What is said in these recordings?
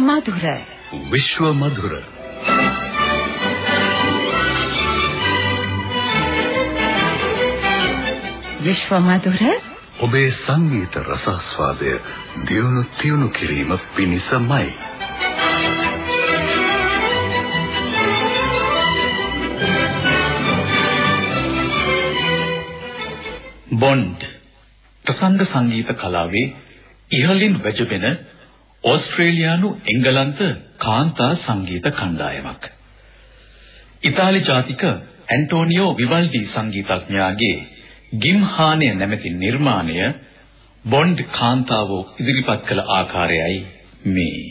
මధుර විශ්ව මధుර විශ්ව මధుර ඔබේ සංගීත රසස්වාදය දියුණු තියුණු කිරීම පිණිසමයි බොන්ඩ්. ප්‍රසංග සංගීත කලාවේ ඉහළින් වැජබෙන ඕස්ට්‍රේලියානු එංගලන්ත කාන්තා සංගීත කණ්ඩායමක්. ඉතාලි ජාතික ඇන්ටෝනියෝ විවල්ඩි සංගීතඥයාගේ ගිම්හානය නැමැති නිර්මාණය බොන්ඩ් කාන්තාවෝ ඉදිරිපත් කළ ආකාරයයි මේ.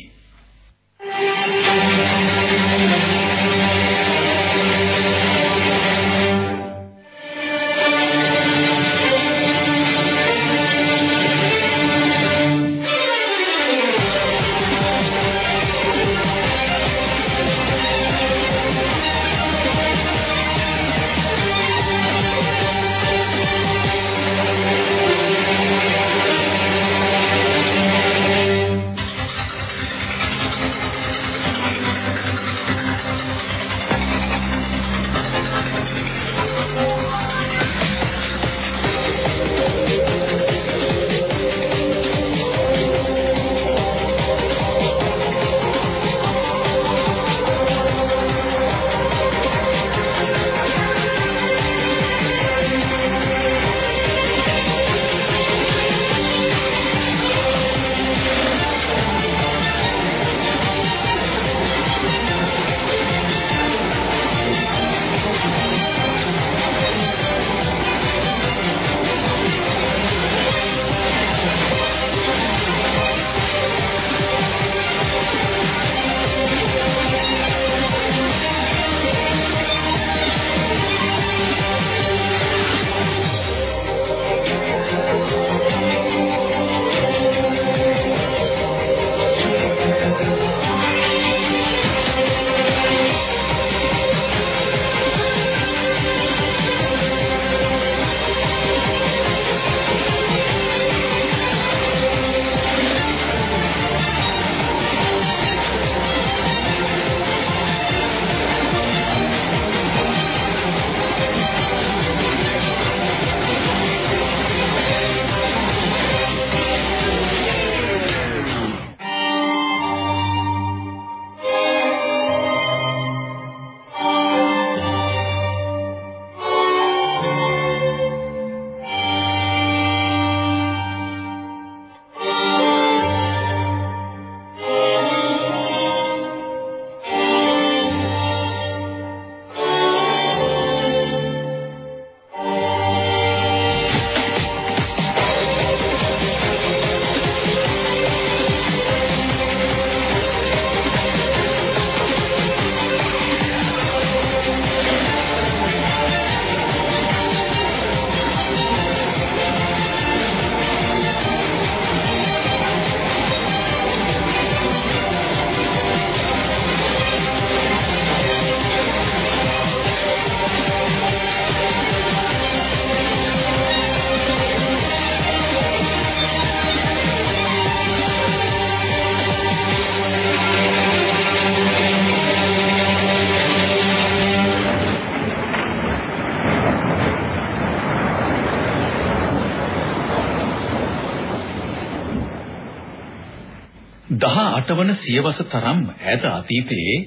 වන සියවස තරම් ඈත අතීතයේ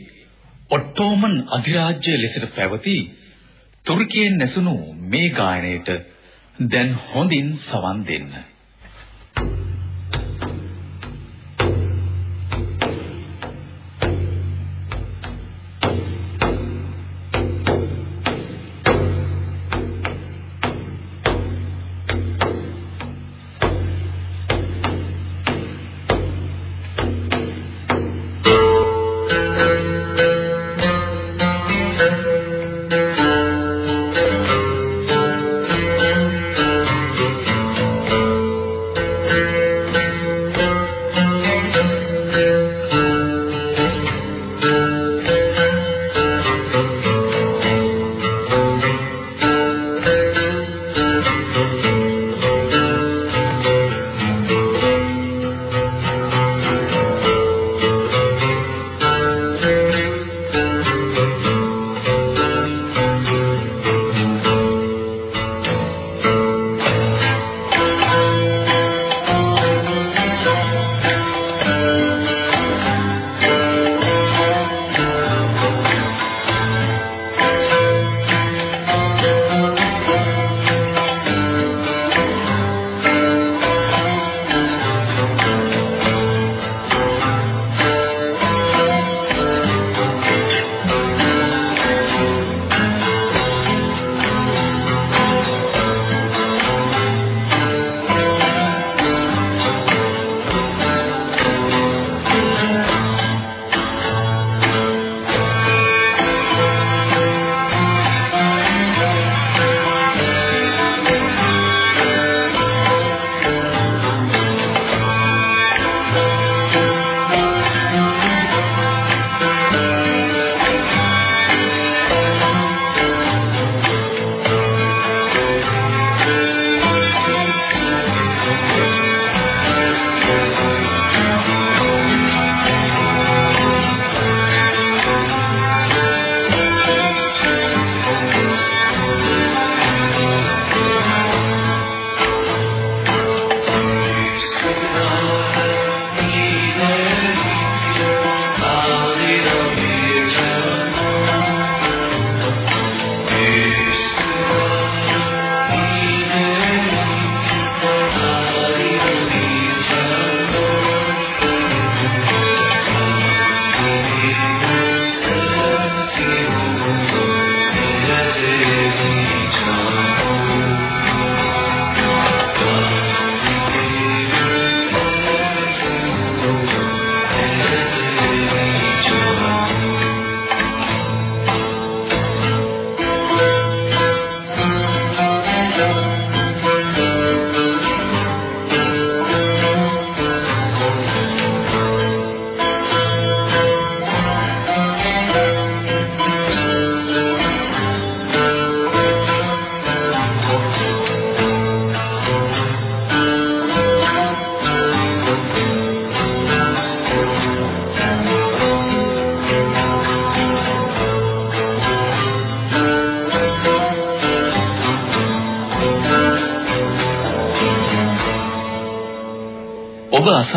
ඔට්ටෝමන් අධිරාජ්‍ය ලෙසට පැවති තුර්කියෙන් නැසුණු මේ ගායනයට දැන් හොඳින් සවන් දෙන්න.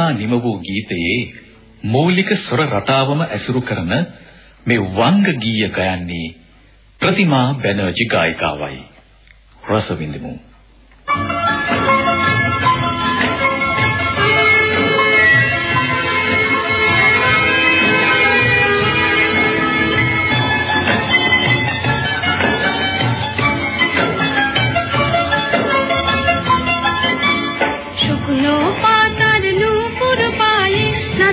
ඔබ අසා නිම වූ ගීතයේ මූලික ස්වර රටාවම ඇසුරු කරන මේ වංග ගීය ගයන්නේ ප්‍රතිමා බැනර්ජි ගායිකාවයි.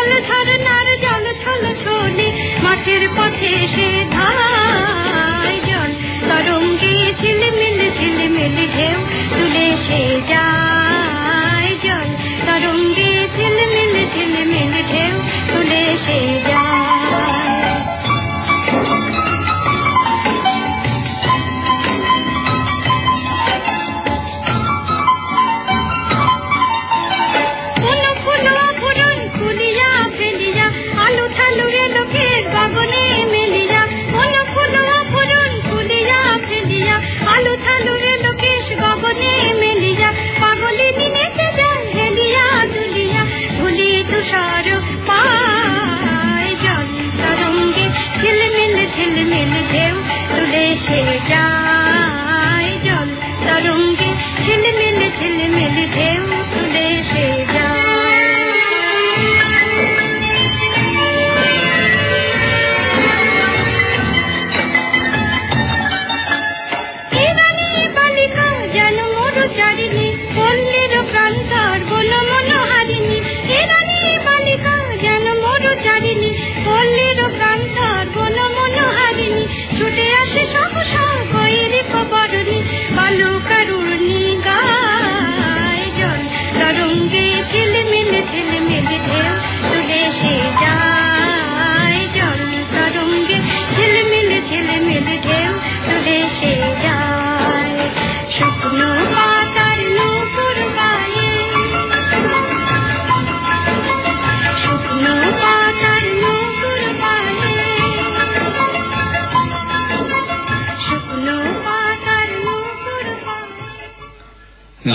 চঞ্চল ঝরনার জল ছল ছলি মাঠের পথে সে ধায়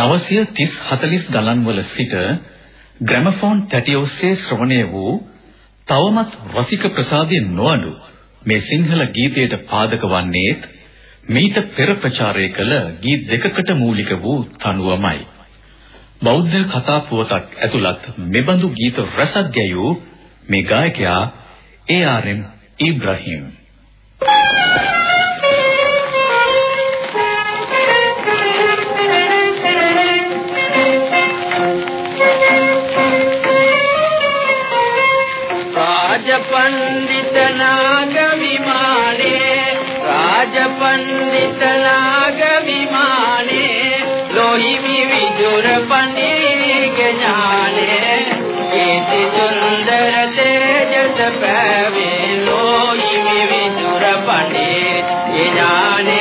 930 40 ගණන්වල සිට ග්‍රැමෆෝන් තැටි ඔස්සේ ශ්‍රවණය වූ තවමත් රසික ප්‍රසාදයේ නොඅඩු මේ සිංහල ගීතයට පාදක වන්නේ මීට පෙර ප්‍රචාරය කළ ගීත දෙකකට මූලික වූ තනුවමයි. බෞද්ධ කතා පුවතක් ඇතුළත් මෙබඳු ගීත රසක් ගැයූ මේ ගායකයා ඒ.ආර්.එම්. Ibrahim Thank you. राजपण्डित नाग विमाने राजपण्डित नाग विमाने लोहिमि विदुर पण्डित ज्ञाने कीर्ति सुन्दर तेजस पैवे लोहिमि विदुर पण्डित ज्ञाने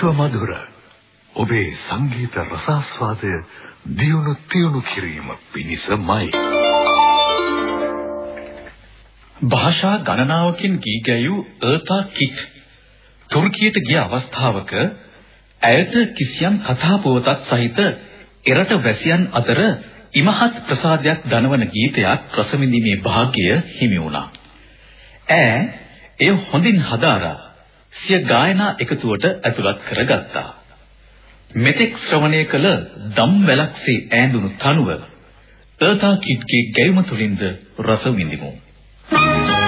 විශ්ව මధుර ඔබේ සංගීත රසාස්වාදය දියුණු තියුණු කිරීම පිණිසමයි භාෂා ගණනාවකින් ගී ගැයූ අර්තා කිට් තුර්කියට ගිය අවස්ථාවක ඇයට කිසියම් කතා පුවතක් සහිත එරට වැසියන් අතර ඉමහත් ප්‍රසාදයක් දනවන ගීතයක් රසවිඳීමේ වාග්ය හිමි වුණා. ඈ එය හොඳින් හදාරා සිය ගායනා එකතුවට ඇතුළත් කරගත්තා. මෙතෙක් ශ්‍රවණය කළ දම් වැලක්සේ ඈඳුණු තනුව අර්තා කිට්ගේ ගැයුම තුලින්ද රස විඳිමු. Thank you.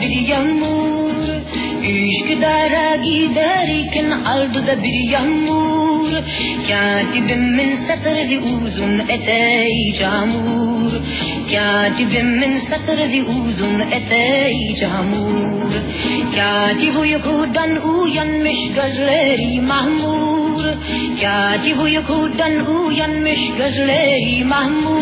Bir yağmur. Üsküdar'a giderken aldı da bir yağmur. Katibimin satırdı uzun eteği camur. Katibimin satırdı uzun eteği camur. Katip uykudan uyanmış gözleri mahmur. Katip uykudan uyanmış gözleri mahmur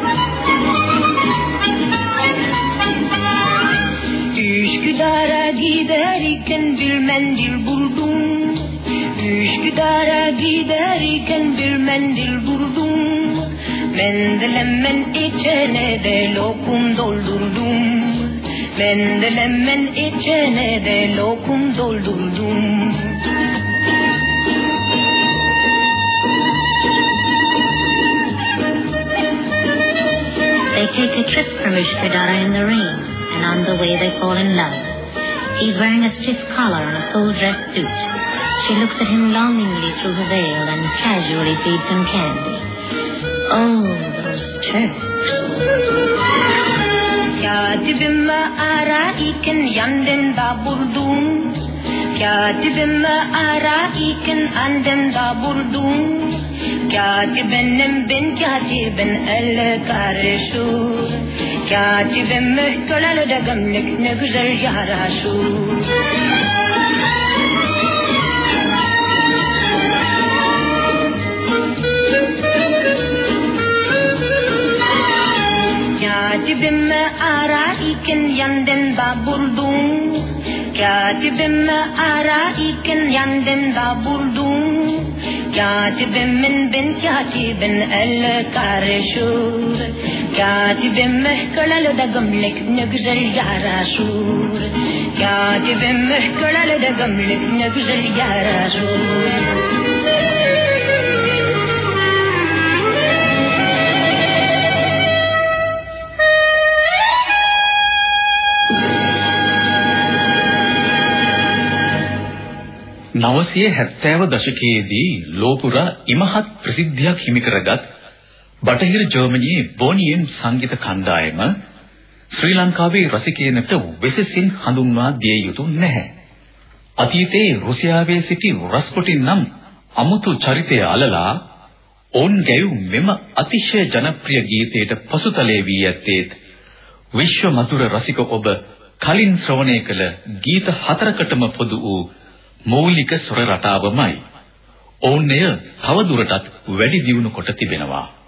giderken bir mendil buldum. Üsküdar'a giderken bir mendil buldum. Mendelemen içine de lokum doldurdum. Mendelemen içine de lokum doldurdum. They take a trip from Üsküdar in the rain and on the way they fall in love. He's wearing a stiff collar and a full dress suit. She looks at him longingly through her veil and casually feeds him candy. Oh, those Turks. Yandım da buldum. Katibim araiken andem da buldum. Katibim ben katibin el karışur. Katibim kölen ödegimlik ne güzel yaraşur. Katibim araiken yandım da buldum. Katibim araiken yandım da buldum. كاتب من بن كاتب الكارشور كاتب محكل لدغم لك نغزل ياراشور كاتب محكل لدقم لك نقزر ياراشور 970 දශකයේදී ලෝපුරා ඉමහත් ප්‍රසිද්ධියක් හිමි කරගත් බටහිර ජර්මනියේ බෝනියෙන් සංගීත කණ්ඩායම ශ්‍රී ලංකාවේ රසිකයනට වෙසසින් හඳුන්වා දිය යුතු නැහැ. අතීතයේ රුසියාවේ සිටි රස්පුටින් නම් අමුතු චරිතය අලලා ඔවුන් ගැයූ මෙම අතිශය ජනප්‍රිය ගීතයට පසුතලේ වී ඇත්තේ විශ්ව මధుර රසික ඔබ කලින් ශ්‍රවණය කළ ගීත හතරකටම පොදු වූ මৌলিক ස්වර රටාවමයි. ඔවුන් එය තවදුරටත් වැඩි දියුණු කොට තිබෙනවා.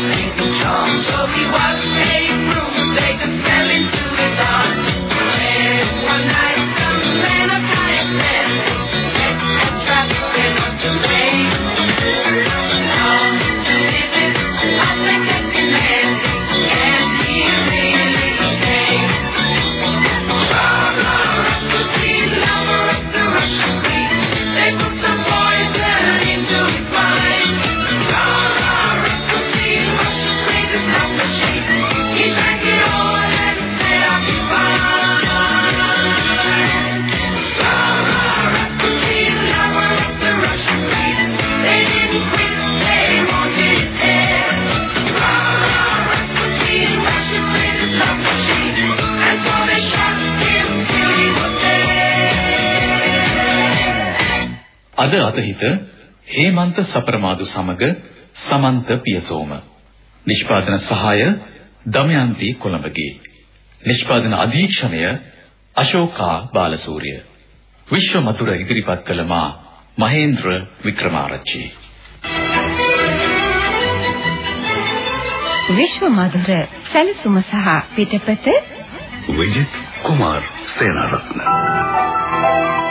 something අද අතහිත හේමන්ත සපරමාදු සමග සමන්ත පියසෝම. නිෂ්පාදන සහාය දමයන්ති කොළඹගේ. නිෂ්පාදන අධීක්ෂණය අශෝකා බාලසූරිය. විශ්ව මధుර ඉදිරිපත් කළ මා මහේන්ද්‍ර වික්‍රමාරච්චි. විශ්ව මధుර සැලසුම සහ පිටපත විජිත් කුමාර් සේනාරත්න දිවා